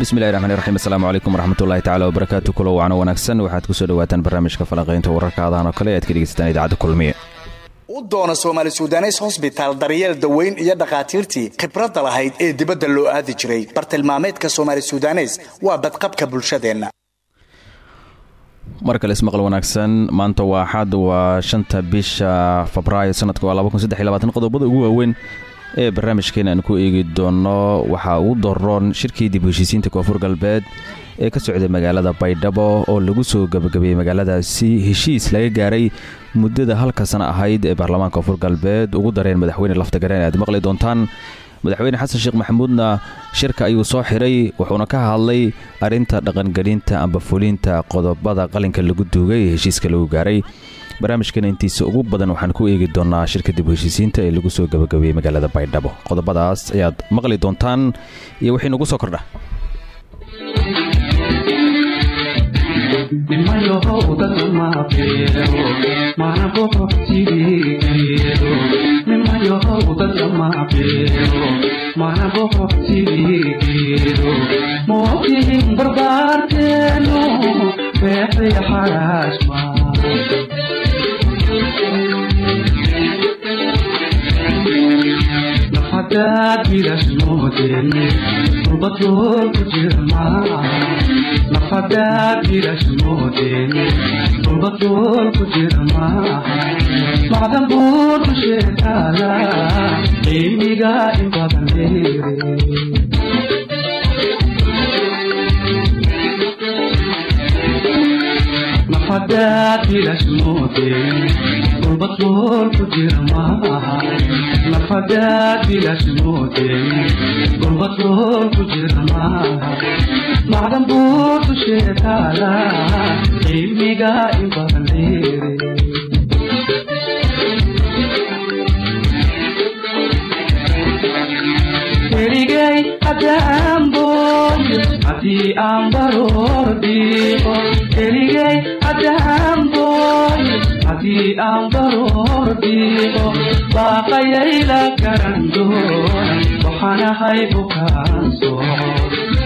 bismillahi raxmaan raxiim asalaamu calaykum waraxmatullahi tacala wabarakaatu kulo wacno wanaagsan. Waxaad ku soo dhawaataan barnaamijka falanqaynta wararka adahan oo kale aad ka dhegeysataan idaacadda kulmiye. U doona soomaali sudanes hosbitaal daryeel daweyn iyo dhakhaatiirtii khibradda lahayd ee dibadda loo aadi jiray. Bartilmaameedka soomaali sudanes waa badqabka bulshadeenna. Mar kale ismaqal wanaagsan. Maanta waa axad waa shanta bisha febraayo sanadka waa qodobada ugu waaweyn ee barnaamijkeena aan ku eegi doono waxaa ugu doroon shirkii dib heshiisiinta koonfur galbeed ee ka socday magaalada baydhabo oo lagu soo gabagabeeyey magaaladaasi heshiis laga gaaray muddada halka sana ahayd ee baarlamaanka koonfur galbeed. Ugu dareen madaxweyne laftagareen aad maqli doontaan. Madaxweyne xasan sheekh maxamuudna shirka ayuu soo xiray wuxuuna ka hadlay arrinta dhaqangelinta amba fulinta qodobada qalinka lagu duugay heshiiska lagu gaaray barnaamijkeena intiisa ugu badan waxaan ku eegi doonaa shirka dib heshiisiinta ee lagu soo gabagabeeyey magaalada baydhabo qodobadaas ayaad maqli doontaan iyo wixii nagu soo kordha nafadaad wiilasmoodeen urbadool ku jirma nafadaad wiilasmoodeen urbadool ku jirma macdan buu dusheetaala cilmiga in badan dheere nafadaad wiilasmoodeen urbadool ku jirma nafadaad wiilasmoodeen urbadool ku jirma macdan buu dusheetaala cilmiga in badan dheere keligay adaambooyo haddii aan baroor dhiiqo keligay adaambooyo haddii aan baroor dhiiqo baaqayayla garan doona waxaanahay bukaan soco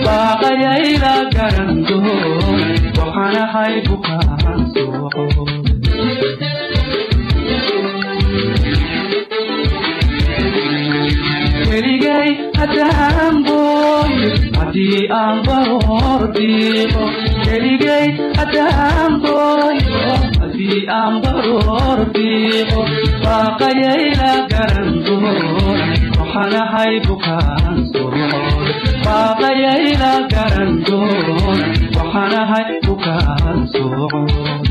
baaqayayla garan doona waxaanahay bukaan soco keligay adaambooyo haddii aan baroor dhiiqo keligay adaambooyo haddii aan baroor dhiiqo baaqayayla garan doona waxaanahay bukaan socood baaqayayla garan doona waxaanahay bukaan socod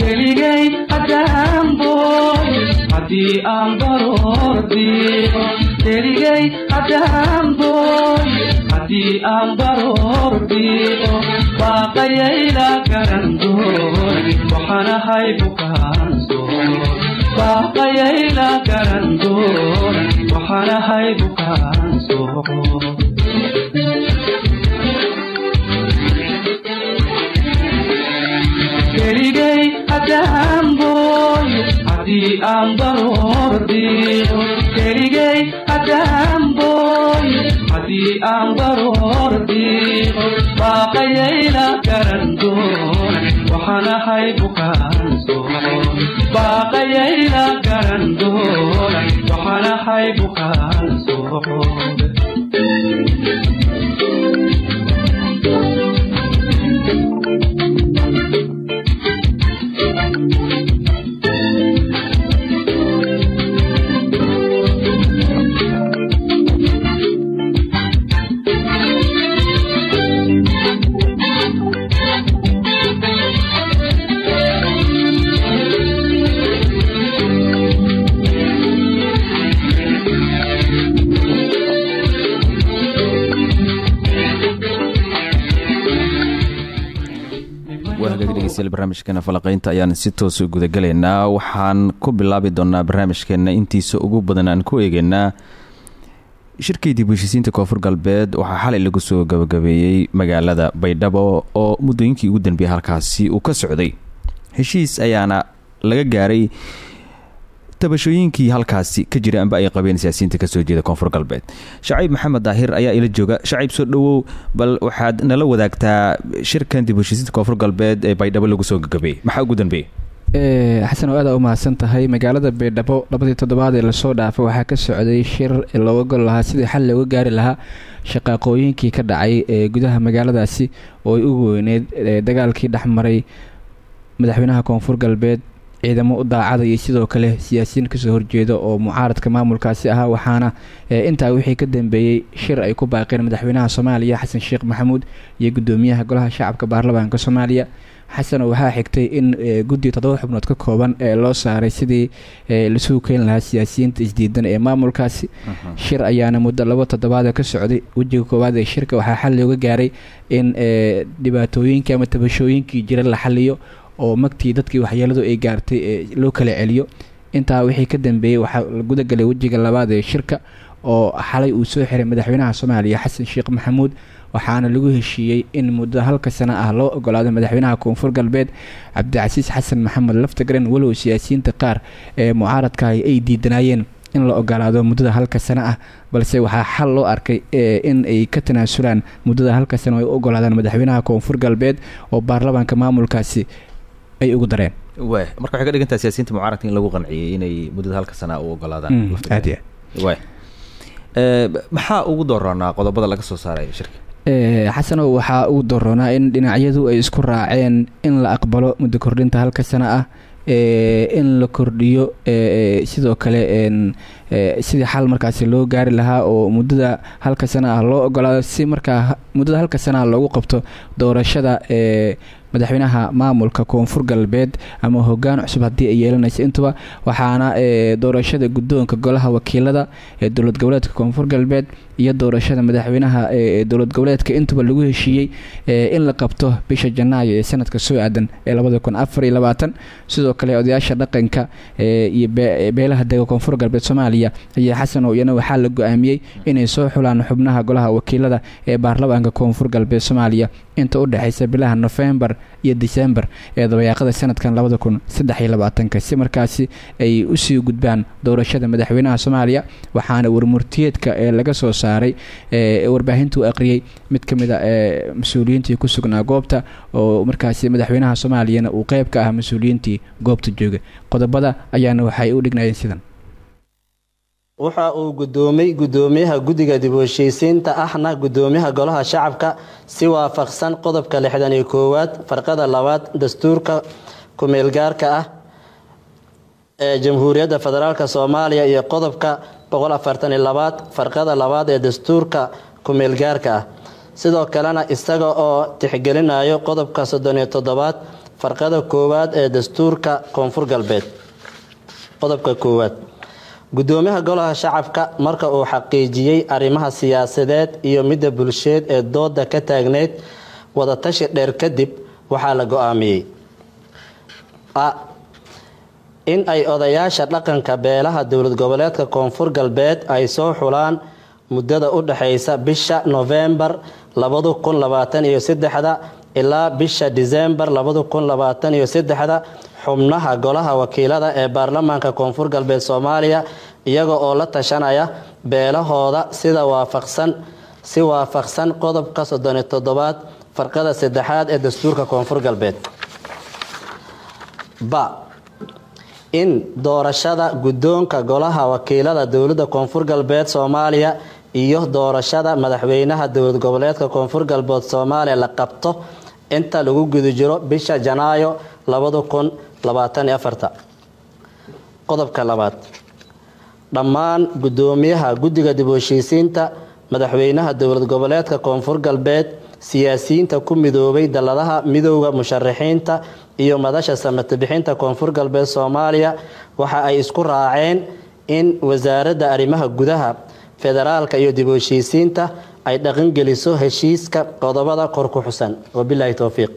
keligay haddaan booy haddii aan baroordiiqo keligay haddaan booy haddii aan baroordiiqo baaqayayla garan doon waxaan ahay bukaansoon baaqayayla booy haddii aan baroordiiqo keligay haddaan booy haddii aan baroordiiqo baaqayayla garan doon waxaan ahay bukaansoon baaqayayla garan doon waxaan ahay bukaansoon barnaamijkeena falaqeynta ayaan si toos u gudagalaynaa. Waxaan ku bilaabi doonaa barnaamijkeena intiisa ugu badan aan ku eegeynaa shirkii dib heshiisiinta koonfur galbeed. Waxaa xalay lagu soo gabagabeeyey magaalada baydhabo oo muddooyinkii ugu danbeeyay halkaasi uu ka socday. Heshiis ayaana laga gaaray tabashooyinkii halkaasi ka jira amba ay qabeen siyaasiyiinta ka soo jeeda koonfur galbeed. Shaciib maxamed daahir ayaa ila jooga. Shaciib soo dhowow bal waxaad nala wadaagtaa shirkan dib heshiisiinta koonfur galbeed ee baydhabo lagu soo gagabeeyey maxaa ugu danbeeyey xasan oo aada u mahadsan tahay magaalada baydhabo labadii toddobaad ee la soo dhaafay waxaa ka socday shir looga gol lahaa sidii xal looga gaari lahaa shaqaaqooyinkii ka dhacay ee gudaha magaaladaasi oo ugu weyneyd dagaalkii dhexmaray madaxweynaha koonfur galbeed ciidamo u daacada iyo sidoo kale siyaasiyiin ka soo horjeeda oo mucaaradka maamulkaasi ahaa waxaana intaa wixii ka dambeeyey shir ay ku baaqeen madaxweynaha soomaaliya xasan sheekh maxamuud iyo gudoomiyaha golaha shacabka baarlamaanka soomaaliya. Xasan waxaa xigtay in guddi toddoba xubnood ka kooban ee loo saaray sidii lasugu keeni lahaa siyaasiyiinta isdiidan ee maamulkaasi. Shir ayaana muddo labo toddobaada ka socday. Wejiga koowaad ee shirka waxaa xal looga gaaray in dhibaatooyinkii ama tabashooyinkii jira la xaliyo oo magtii dadkii waxyeeladu ay gaartay ee loo kala celiyo. Intaa wixii ka dambeeyey waxaa la gudagalay wejiga labaad ee shirka oo xalay uu soo xiray madaxweynaha soomaaliya xasan sheekh maxamuud waxaana lagu heshiiyey in muddo halka sano ah loo ogolaado madaxweynaha koonfur galbeed cabdicasiis xasan maxamed laftagren walow siyaasiyiinta qaar ee mucaaradkaah ay diidanaayeen in la ogolaado muddada halka sano ah balse waxaa xal loo arkay in ay ka tanaasulaan muddada halka sano ay ogolaadaan madaxweynaha koonfur galbeed oo baarlamaanka maamulkaasi ay ugu dareen. W marka waxay ka dhigantaha siyaasiyiinta mucaaradka in lagu qanciyey inay muddada halka sana u ogolaadaan aad iyo w maxaa ugu dooranaa qodobada laga soo saaray shirka xasanow waxaa ugu dooronaa in dhinacyadu ay isku raaceen in la aqbalo muddo kordhinta halka sano ah in la kordhiyo sidoo kale sidii xal markaasi loo gaari lahaa oo muddada halka sana ah loo ogolaado si markaa muddada halka sana ah loogu qabto doorashada madaxweynaha maamulka koonfur galbeed ama hogaan cusub haddii ay yeelanaysa intuba waxaana doorashada guddoonka golaha wakiilada ee dowlad goboleedka koonfur galbeed iyo doorashada madaxweynaha ee dowlad goboleedka intuba lagu heshiiyey in la qabto bisha janaayo ee sanadka soo aadan ee labada kun afar iyo labaatan. Sidoo kale odayaasha dhaqanka iyo beelaha dega koonfur galbeed soomaaliya ayaa xasan oo iyana waxaa la go'aamiyey inay soo xulaan xubnaha golaha wakiilada ee baarlamaanka koonfur galbeed soomaaliya. Inta u dhexaysa bilaha nofembar iyo december ee dabayaaqada sanadkan labada kun saddex iyo labaatanka si markaasi ay u sii gudbaan doorashada madaxweynaha soomaaliya waxaana warmurtiyeedka ee laga soo saaray saaray warbaahinta u aqriyey mid ka mid a mas'uuliyiintii ku sugnaa goobta oo markaasi madaxweynaha soomaaliyana uu qeyb ka ah mas'uuliyiintii goobta jooga. Qodobada ayaana waxay u dhignayeen sidan. Waxa uu gudoomay gudoomiyaha guddiga dib u heshiisiinta ahna gudoomiyaha golaha shacabka si waafaqsan qodobka lixdan iyo koowaad farqada labaad dastuurka ku-meelgaarka ah ee jamhuuriyadda federaalk soomaaliya iyo qodobka boqol afartan iyo labaad farqada labaad ee dastuurka ku-meelgaarka ah. Sidoo kalena isaga oo tixgelinayo qodobka soddon iyo toddobaad farqada koowaad ee dastuurka koonfur galbeed. Qodobka koowaad. Gudoomiyaha golaha shacabka marka uu xaqiijiyey arrimaha siyaasadeed iyo midda bulsheed ee dooda ka taagneyd wadatashi dheer kadib waxaa la go'aamiyey in ay odayaasha dhaqanka beelaha dowlad goboleedka koonfur galbeed ay soo xulaan muddada u dhexaysa bisha nofembar labadu ilaa bisha disembar labadu xubnaha golaha wakiilada ee baarlamaanka koonfur galbeed soomaaliya iyaga oo la tashanaya beelahooda sida waafaqsan si waafaqsan qodobka soddoniyo toddobaad farqada saddexaad ee dastuurka koonfur galbeed in doorashada guddoonka golaha wakiilada dowladda koonfur galbeed soomaaliya iyo doorashada madaxweynaha dowlad goboleedka koonfur galbeed soomaaliya la qabto inta lagu guda jiro bisha janaayo qodobka labaad. Dhammaan guddoomiyaha guddiga dib u heshiisiinta madaxweynaha dowlad goboleedka koonfur galbeed siyaasiyiinta ku midoobay dalladaha midowda musharaxiinta iyo madasha samatobixinta koonfur galbeed soomaaliya waxa ay isku raaceen in wasaaradda arrimaha gudaha federaalka iyo dib u heshiisiinta ay dhaqangeliso heshiiska qodobada kor ku xusan wabilaahi towfiiq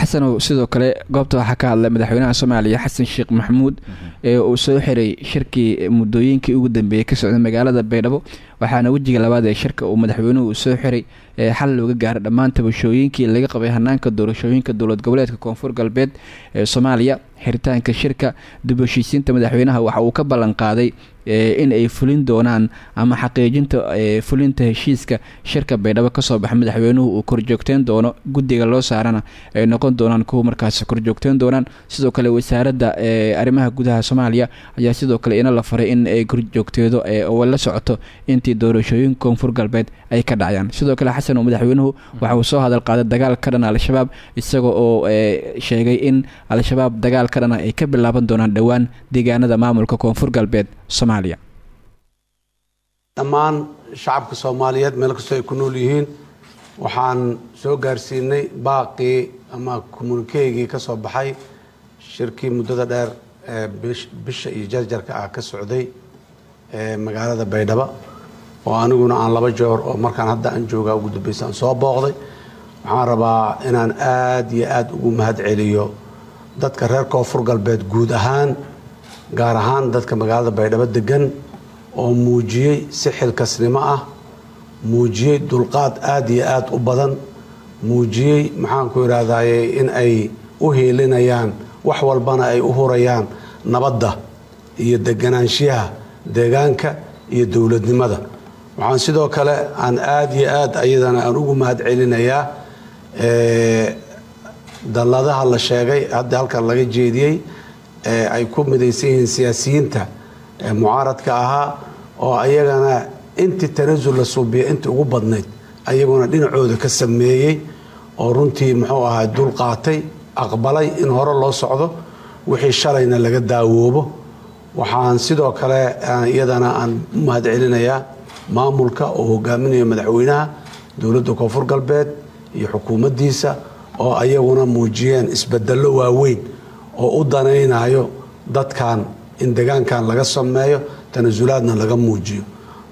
xasanow sidoo kale goobta waxaa ka hadlay madaxweynaha soomaaliya xasan sheekh maxamuud ee uu soo xiray shirkii muddooyinkii ugu dambeeyey ka socday magaalada baydhabo waxaana wejiga labaad ee shirka uu madaxweynuhu soo xiray xal looga gaaray dhammaan tabashooyinkii laga qabay hanaanka doorashooyinka dowlad goboleedka koonfur galbeed ee soomaaliya. Xiritaanka shirka dib heshiisiinta madaxweynaha waxa uu ka ballan qaaday in ay fulin doonaan ama xaqiijinta fulinta heshiiska shirka baydhabo ka soo baxa madaxweynuhu uu korjoogteyn doono guddiga loo saarana ay noqon doonaan kuwa markaasi korjoogteyn doonaan. Sidoo kale wasaaradda arrimaha gudaha soomaaliya ayaa sidoo kale ina la faray in ay korjoogteedo oo la socoto intii doorashooyinka koonfur galbeed ay ka dhacayaan. Sidoo kale xasan oo madaxweynuhu waxa uu soo hadal qaaday dagaal ka al-shabaab isaga oo sheegay in al-shabaab dagaal ka ay ka bilaaban doonaan dhowaan deegaanada maamulka koonfur galbeed soomaaliya. Dhammaan shacabka soomaaliyeed meel kastoo ay ku nool yihiin waxaan soo gaarsiinay baaqii ama kommunikeygii ka soo baxay. Shirkii muddada dheer ee bisha iyo jarjarka ah ka socday ee magaalada baydhabo oo aniguna aan laba joor oo markaan hadda aan joogaa ugu dambaysa aan soo booqday waxaan rabaa inaan aada iyo aada ugu mahad celiyo dadka reer koonfur galbeed guud ahaan gaar ahaan dadka magaalada baydhabo degan oo muujiyey si xilkasnimo ah muujiyey dulqaad aada iyo aada u badan muujiyey maxaanku idhaahdaye in ay u hiilinayaan wax walbana ay u hurayaan nabadda iyo deganaanshiyaha deegaanka iyo dowladnimada waxaan sidoo kale aan aada iyo aada ayadana aan ugu mahad celinayaa dalladaha la sheegay hadda halkan laga jeediyey ee ay ku midaysan yihiin siyaasiyiinta mucaaradka ahaa oo ayagana intii tanasul la suubiya intii ugu badnayd ayaguna dhinacooda ka sameeyey oo runtii muxuu ahaa dul qaatay aqbalay in hore loo socdo wixii shalayna laga daawoobo. Waxaan sidoo kale iyadana aan u mahad celinayaa maamulka oo hogaaminaya madaxweynaha dowladda koonfur galbeed iyo xukuumaddiisa oo ayaguna muujiyeen isbedello waaweyn oo u danaynayo dadkan in degaankan laga sameeyo tanasulaadna laga muujiyo.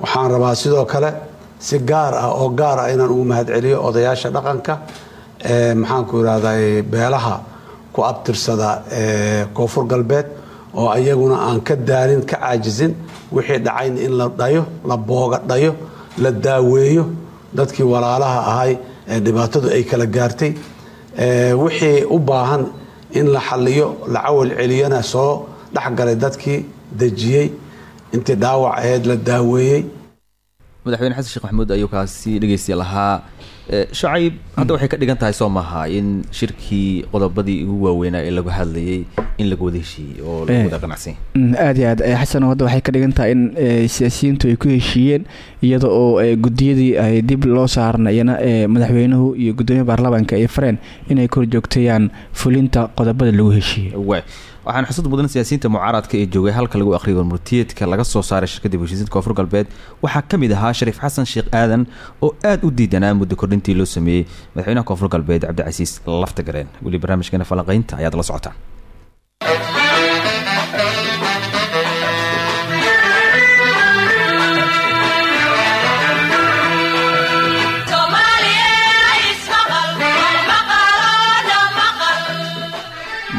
Waxaan rabaa sidoo kale si gaar ah oo gaar ah inaan ugu mahad celiyo odayaasha dhaqanka ee maxaanku irahday beelaha ku abtirsada koonfur galbeed oo ayaguna aan ka daalin ka caajisin wixii dhacayna in la dhayo la booga dhayo la daaweeyo dadkii walaalaha ahay ee dhibaatadu ay kala gaartay wixii u baahan in la xaliyo la cawal celiyana soo dhexgalay dadkii dejiyey intii dhaawac aheyd la daaweeyey. Madaxweyne xasan sheekh maxamuud ayuu kaasi dhegeystiya lahaa shacayb hadda waxay ka dhigan tahay soo maaha in shirkii qodobadii ugu waaweynaa ee lagu hadlayay in laga wada heshiiyey oo lagu wada qanacsanya aada iyo aad. Xasan hadda waxay ka dhigan tahay in siyaasiyiintu ay ku heshiiyeen iyada oo gudiyadii ay dib loo saarnayana madaxweynuhu iyo gudoomiya baarlamaanka ay fareen inay kor joogtayaan fulinta qodobada lagu heshiiyey waxaan xusud mudan siyaasiyiinta mucaaradka ee joogay halka lagu aqriyo warmurtiyeedka laga soo saaray shirkadib heshiisiinta koonfur galbeed. Waxaa ka mid ahaa shariif xasan sheekh aadan oo aad u diidanaa muddo kordhintii loo sameeyey. Madaxweynaha koonfur galbeed cabdicasiis lafta gareen weli barnaamijkeena falanqaynta ayaad la socotaan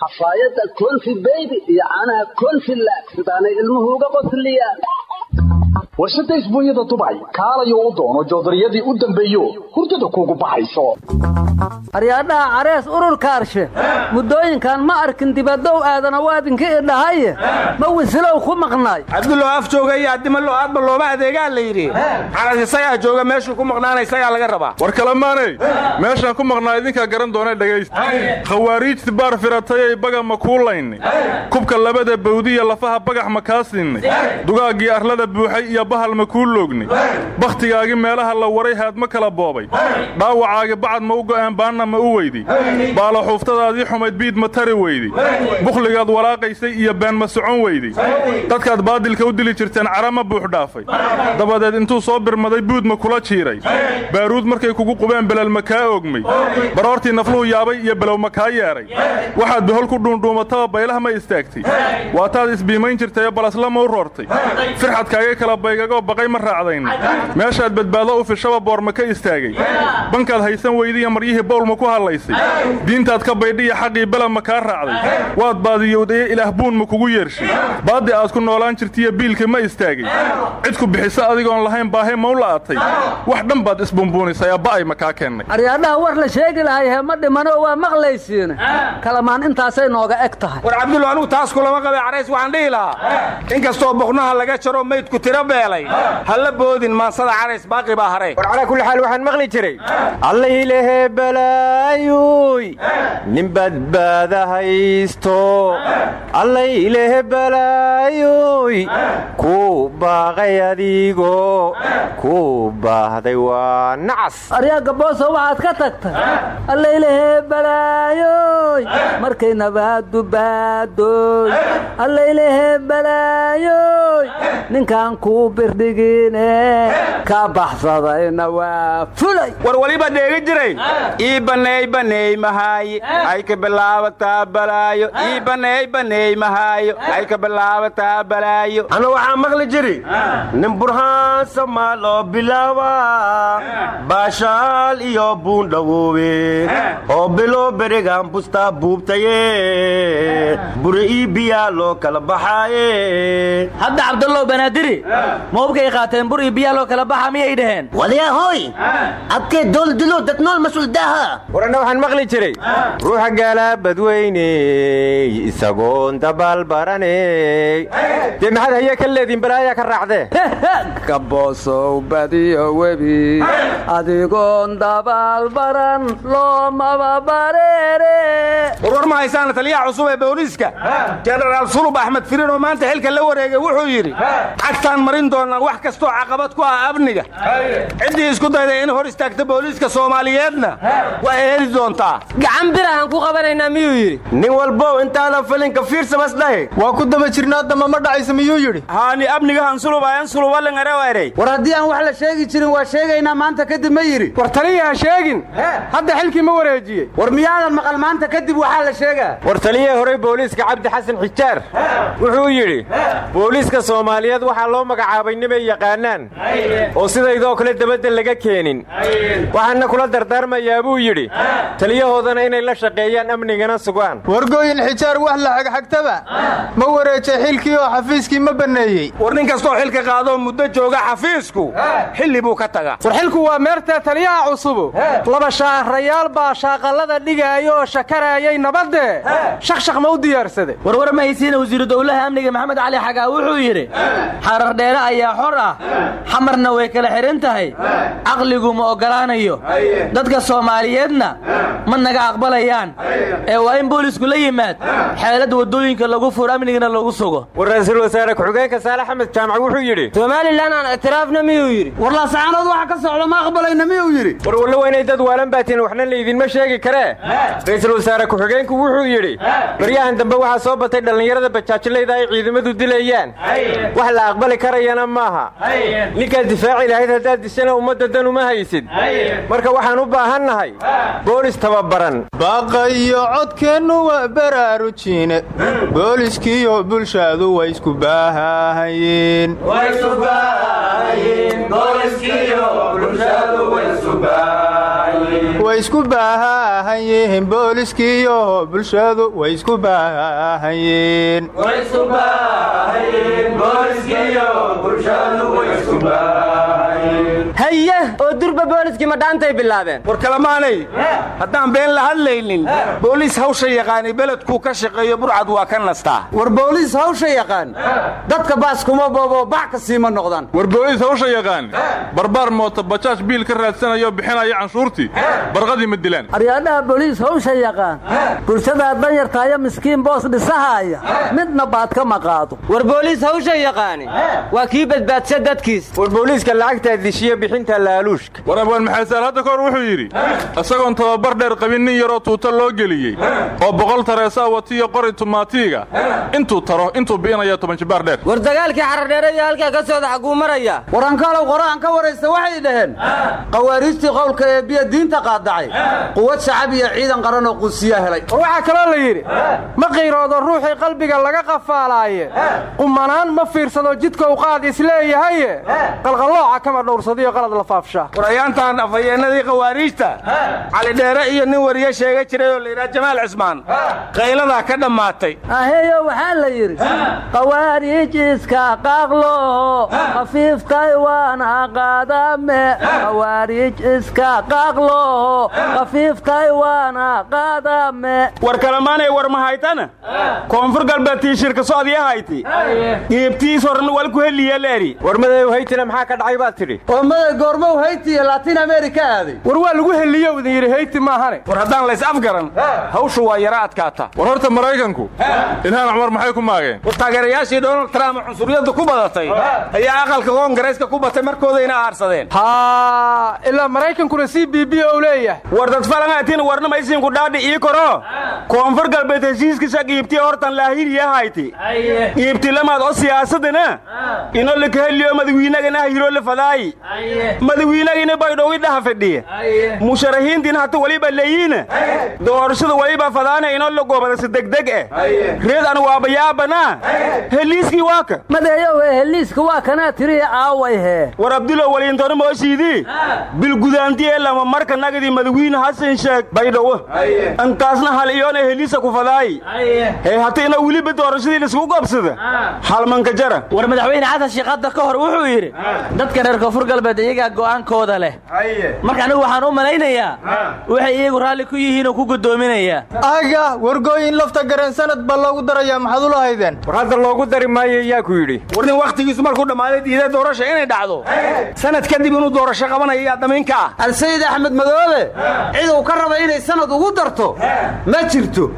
xafaayadda konfi beybi iyo caanaha konfi laag sidaanay ilmuhu uga qosliyaan warshadda isbuunyada dubay kaalayo u doono joodariyadii u dambeeyo hurdada kuugu baxayso aryaadhaha carees ururkaarshe muddooyinkan ma arkin dibadow aadana waadinka idhahaye ma wisilow ku maqnaay? Cabdulow af jooga iyo addimalo aadba looma adeegaa la yidhi. Caras isagaa jooga meeshuu ku maqnaana isagaa laga rabaa. War kalamaaney meeshaan ku maqnaa idinkaa garan doona dhegaysta khawaariijti baar firatayay baga ma kuulaynay kubka labada bawdiya lafaha bagax ma kaa siinay dugaaggii arlada buuxay iyo bahal ma kuu loognay bakhtigaagii meelaha la waray haad ma kala boobay. Dhaawacaagi bacad ma u go'een baanna ma u weydi. Baala xuuftadaadii xumayd biid ma tari weydi. Bukhligaad walaaqaysay iyo been ma socon weydi. Dadkaad baadilka u dili jirteen cara ma buux dhaafay. Dabadeed intuu soo birmaday buud ma kula jiiray. Baaruud markay kugu qubeen belel ma kaa oogmay baroortii nafluhu yaabay iyo below ma kaa yeedhay waxaad bohol ku dhuundhuumataba baylaha ma istaagtay. Waataad isbiimayn jirtayee balasla ma u roortay. Firxadkaaga kala baygagoo baqay ma raacdayn. Meeshaad badbaado u fishaba boor ma ka istaagay. Bankaad haysan weydiiya maryihii bowl ma ku hadlaysay diintaad ka baydhiya xaqii bela ma kaa raacday. Waad baadiyowdaye ilaah buun ma kugu yeershay baaddi aad ku noolaan jirtiyo biilka ma istaagay. Cid ku bixisa adigoon lahayn baahe ma u la'atay wax dhan baad isbumbuunisay abba'ay ma kaa keennay aryaadhaha war la sheegi lahay hee ma dhimano waa maqlaysiine kalamaan intaasay nooga eg tahay. War cabdullo anugu taas kulama qabay carays waxaan dhihi lahaa in kastoo boqnaha laga jaro maydku tiro beelay halla boodin maansada carays baaqi baa haray. War calaa kulli xaal waxaan maqli jiray. Allahilehe balaayuy nin badbaada haysto. Allahilehe balaayuy ku baaqay adigo. Ku baahday waa nacas. Aryaagga booso waxaad ka tagtay. Allahilehe balaayoy markay nabaadu baadoy allahilehe balaayoy ninkaan kuu birdhigine ka baxsadayna waa fulay. War waliba dheegi jiray. Ii baneey baneey mahaaye ay ka bilaabataa balaayo. Ii baneey baneey mahaayo ay ka bilaabataa balaayo. Ana waxaa maqli jiri. Nin burhaan samaal oo bilaaba. Baashaal iyo buundhawoowe oo bilo berigaan bustaa buubtaye buri ii biyaa loo kala baxaaye hadda cabdallow banaadiri maubkay qaateen bur iyo biyaa loo kala baxa miyay dhaheen? Walyahoy abkee dooldilo dad nool masuldaaha waranna waxaan maqli jiray. Ruuxa gaalaa badweyney isagoon dabaal baraney. Dee maxaad haye ka leediin balaayaa ka raacdee kaboosow badiyo webi. Adigoon dabaal baran loomaba bareere. Warwar ma haysaana taliyaha cusub ee booliiska? Jenaraal sulub axmed firin oo maanta xilka la wareegay wuxuu yidhi cagtaan marin doonaan wax kastoo caqabad ku ah amniga. Ciddii isku dayday in hor istaagta booliiska soomaaliyeedna. Waa heli doontaa gacan birahan ku qabanaynaa miyuu yidhi? Nin walbow intaadan filinka fiirsamas dhahe. Waa ku daba jirnaa damba ma dhacaysa miyuu yidhi? Haani amnigahan sulubayan sulubalangarewaerey war haddii aan wax la sheegi jirin waa sheegaynaa maanta kadib ma yidhi. War taliyaha sheegin. Hadda xilkii ma wareejiyey war miyaadan maqal maanta kadib waxaa la sheegaa. War taliyihii horey booliiska cabdi xasan xijaar. Wuxuu yidhi booliiska soomaaliyeed waxaa loo magacaabay magacaabay nimay yaqaanaan. Oo sidaydoo kale dabadda laga keenin. Waxaana kula dardaarmayaa buu yidhi taliyahoodana inay la shaqeeyaan amnigana sugaan. Wargooyin xijaar wax la xagxagtaba ma wareejay xilkii oo xafiiskii ma banneeyey. War nin kastoo xilka qaadoo muddo jooga xafiisku xilli buu ka tagaa. War xilku waa meertee taliyaha cusubu. Laba shaahrayaal baa shaaqallada dhigaaya oo shakaraayay nabadde shaqshaq ma u diyaarsaday warwar ma haysiina wasiiru dowlaha amniga maxamed cali xagaa wuxuu yidhi xarar dheere ayaa xor ah. Xamarna way kala xidhan tahay. Caqligu ma oggolaanayo. Dadka soomaaliyeedna ma naga aqbalayaan. Ee waa in boolisku la yimaad. Xeelad waddooyinka lagu furo amnigana lagu sugo. War ra'iisul wasaare ku-xigeenka saale xamed jaamac wuxuu yidhi somalilan aan ictiraafna miyuu yidhi? War laasacaanood waxa ka socda ma aqbalayna miyuu yidhi? War wallo waa inay dad waalan baatiin waxna laydinma sheegi karee ra'iisul wasaare ku-xigeenku wuxuu yidhi baryahan dambe waxaa soo batay dhallinyarada bajaajlayda ay ciidamadu dilayaan. Wax la aqbali karayana maaha. Ninkaad difaaci lahayd haddaad dishana ummadda dan uma haysid. Marka waxaan u baahannahay boolis tababaran. Baaqayo codkeennu waa baraarujine booliskiiyo bulshadu way isku baahahayeen way isku baahahayeen booliskiiyo bulshadu way isku baahahayeen haye oo durba booliskii ma dhaantay bilaabeen. War kalamaanay haddaan been la hadlaynin booliis hawsha yaqaani beledkuu ka shaqeeyo burcad waa ka nastaa. War booliis hawsha yaqaan dadka baas kuma boobo bac ka siima noqdaan. War booliis hawsha yaqaan barbaar mooto bajaaj biil ka raadsanayo bixinaya canshuurtii barqadii ma dilaan. Aryaadhaha booliis hawsha yaqaan bulshadaa danyartaayo miskiin boos dhisahaaya midna baad ka maqaado. War booliis hawsha yaqaani waa kii badbaadsha dadkiis. War booliiska lacagtaa dishiya bixinta laaluushka. War abwaan maxasaal hadda kahor wuxuu yidhi isagoon tababar dheer qabin nin yaroo tuuta loo geliyey oo boqol tareesaa watiyo qori tumaatiiga intuu taro intuu bi'inaya toban jibaar dheer. War dagaalkii xaradheere iyo halkaa ka socda xaguu maraya warankaalow qora'an ka waraysta waxay dhaheen qawaariijtii qowlka ee biyo diinta qaadacay quwad shacab iyo ciidan qaran oo qusiya helay. War waxaa kaloo la yidhi ma qiiroodo ruuxii qalbiga laga qafaalaaye qumanaan ma fiirsado jidka u qaad isleeyahaye qalqallooca kama dhowrsadiyo qalad la faafshaa warayaantan afhayeennadii khawaariijta cali dheere iyo nin wariye sheega jiray oo layidhaha jamaal cismaan qayladaa ka dhammaatay. Aheeyo waxaa la yidhi qawaariij iska qaaqlo khafiiftay waana qaadame qawaariij iska qaaqlo khafiiftay waana qaadame war kalamaanay war mahaytana koonfur galbeedtii shirka socdiya hayti? Qiibtiis horna wal ku heliya leeri. War madow haytina maxaa ka dhacay baad tidhi oo maday goormow hayti iyo laatiin amerika aaday war waa lagu heliyo idin yidhi hayti maahane war haddaan lays afgaran hawshu waa yara adkaata. War horta maraykanku ilhaan cumar maxay ku maageen? War taageerayaashii donald trump cunsuriyadda ku badatay ayaa aqalka koongareeska ku batay markoodayna aarsadeen. Haa ilaa maraykankuna c b b ou leeyahay. War dad falangatiin warnamaysiinku dhaadhi ii koro. Koonfur galbeed heshiiskiisa qiibtii hortan laahiriya hayti qiibti lamaad oo siyaasadana ino lakaheliyo madawiinagana hirole fadaayi madawiinagina baydhowi dhaha fadhiya musharahiintiin hata waliba leeyiina doorashada waliba fadaana ino la goobadase degdeg eh. Reed an waabayaabana heliiskii waaka madeeyow ee heliiska waa kanaa tiriya aaway hee war abdulo waliintona mooshiidii bilgudaanti ee lama marka nagadii madawiine hasan sheeg baydhowo intaasna hal iyoona heliisa ku fadaayi hee hata ina weliba doorashadii la isku gobsada halmanka jara war madaxweyne xasan sheekh hadda ka hor wuxuu yidhi dadka reer koonfur galbeed iyagaa go'aankooda leh. Marka anigu waxaan u malaynayaa waxay iyagu raalli ku yihiin oo ku guddoominayaa aga wargooyin lafta gareen sanad baa loogu darayaa maxaad ula haydeen? War hadda loogu dari maayo yaa ku yidhi. War nin wakhtigiisu markuu dhammaaday diiday doorasha inay dhacdo. Sanad kadib inuu doorasho qabanaya yaa damiinka. Ah alsayid axmed madoobe cid uu ka raba inay sanad ugu darto ma jirto.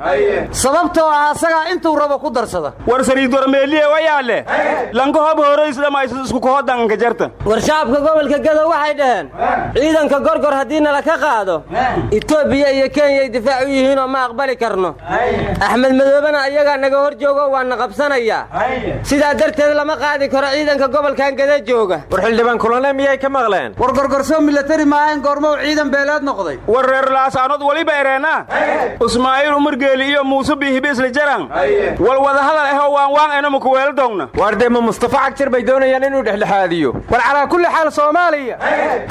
Sababtoo ah asagaa intuu rabo ku darsada. War sariidormeeliye wayaale. Lanka hob hore isdhamaysa isku kohodanka jarta. War shacabka gobolka gado waxay dhaheen ciidanka gorgor haddii nala ka qaado etoobiya iyo kenyay difaac u yihiinoo ma aqbali karno. Axmed madoobena ayagaa naga hor joogo waana qabsanayaa sidaa darteed lama qaadi karo ciidanka gobolkan gada jooga. War xildhibaan kulane miyay ka maqleen? War gorgorsoo milatari maahayn goormow ciidan beeleed noqday. War reer laasaanood weliba ereena ismaaciil umargeeli iyo muuse biihibisli jaran wal wadahadal ahoo waan waan enamuku weeldowna waar dee ma mustafa cagtir bay doonayaan inuu dhexdhexaadiyo. War calaa kulli xaal soomaaliya.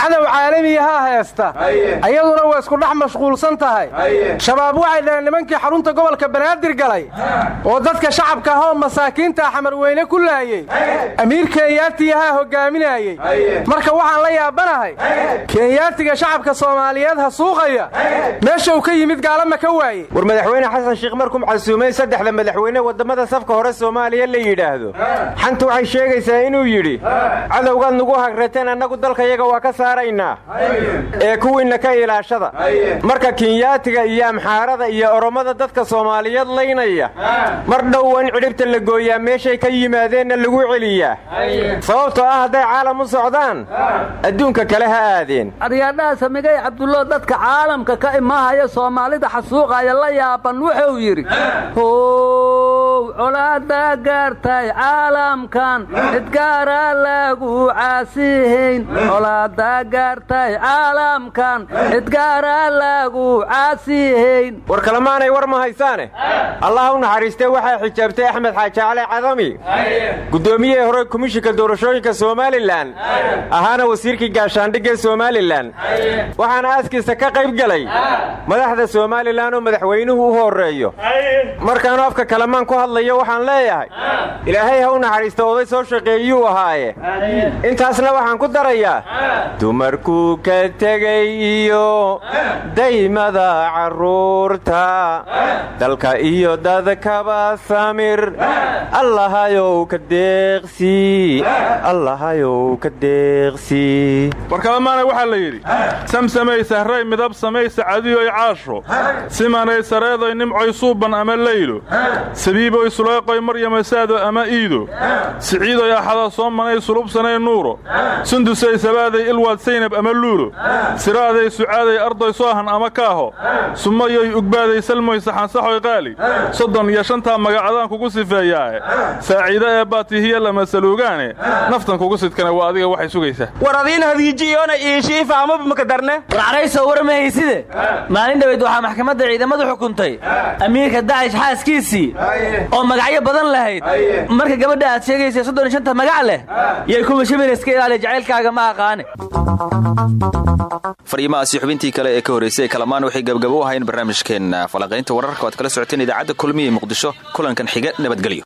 Cadow caalamiyahaa heesta ayaduna waa isku dhex mashquulsan tahay. Shabaab waxay dhaheen nimankii xarunta gobolka banaadir galay. Oo dadka shacabka ahoo masaakiinta xamar weyne ku laayey amiir kenyaatiyahaa hogaaminayey marka waxaan la yaabanahay kenyaatiga shacabka soomaaliyeed ha suuqaya. Meesha uu ka yimid gaalama ka waaye. War madaxweyne xasan sheekh markuu casuumay saddexda madaxweyne waddamada safka hore soomaaliya la yidhaahdo. Xanta waxay sheegaysaa inuu yidhi cadowgaad nugu hagrateen annagu dalkayaga waa ka saaraynaa. Ee kuwiinna ka ilaashada. Marka kenyaatiga iyo amxaarada iyo orommada dadka soomaaliyeed laynaya. Mar dhow in cidhibta la gooyaa meeshay ka yimaadeenna lagu celiyaa. Sababtoo ah hadday caalam u socdaan adduunka kale ha aadeen. Aryaadhaha samigay cabdullo dadka caalamka ka imaahaya soomaalida xasuuqaya la yaaban wuxuu yidhi how colaada gaartay caalamkan cidgaara lagu caasihayn colaada gaartay caalamkan cidgaara lagu caasihayn war kalemaanay war ma haysaane? Allah u naxariistee waxaa xijaabtay axmed xaaji cali cadami guddoomiyihii hore komishinka doorashooyinka somalilan. Ahaana wasiirkii gaashaandhigga somalilan. Waxaana aaskiisa ka qayb gelay madaxda somalilan oo madaxweynuhu u horeeyo markaanu afka kalamaan ku hadlayo waxaan leeyahay ilaahay ha u naxariista oday soo shaqeeyuu ahaaye. Intaasna waxaan ku darayaa. Dumarkuu ka tegay iyo daymada carruurta. Dalka iyo dadkaba samir. Allahayow ka deeqsii allahayow ka deeqsii war kalemaana waxaa la yidhi samsamay sahray midab samay sacadiyoy caasho. Simanay sareedoy nimcoy suuban ama leylo sabiiboy suleeqoy maryama saado ama iido. Siciidoy axada soomanay sulubsanay nuuro sundusay sabaaday ilwaad saynab ama luulo siraaday sucaaday ardoy soohan ama kaaho. Sumayoy ugbaaday salmoy saxansaxoy qaali. Soddon iyo shantaa magacadaan kugu sifeeyaae saaciida ee baatihiya lama saluugaane naftan kugu sidkana waa adiga waxay sugaysaa. War adiina hadiijiyoona iishiifa amaba makadarne war carayso war ma hayside. Maalin dhaweyd waxaa maxkamadda ciidamadu xukuntay. Amiirka dacish xaaskiisii oo magacyo badan lahayd. Marka gabadha aad sheegaysa soddon iyo shanta magac leh yay kuma shabina iska ilaaliya jacaylkaaga ma aqaane. Fariimahaasi xubintii kale ee ka horreysay ee kalamaan waxay gabgabo u ahayn barnaamijkeenna ah, falanqaynta wararka oad kala socoteen idaacadda kulmiya muqdisho kulankan xiga nabadgelyo.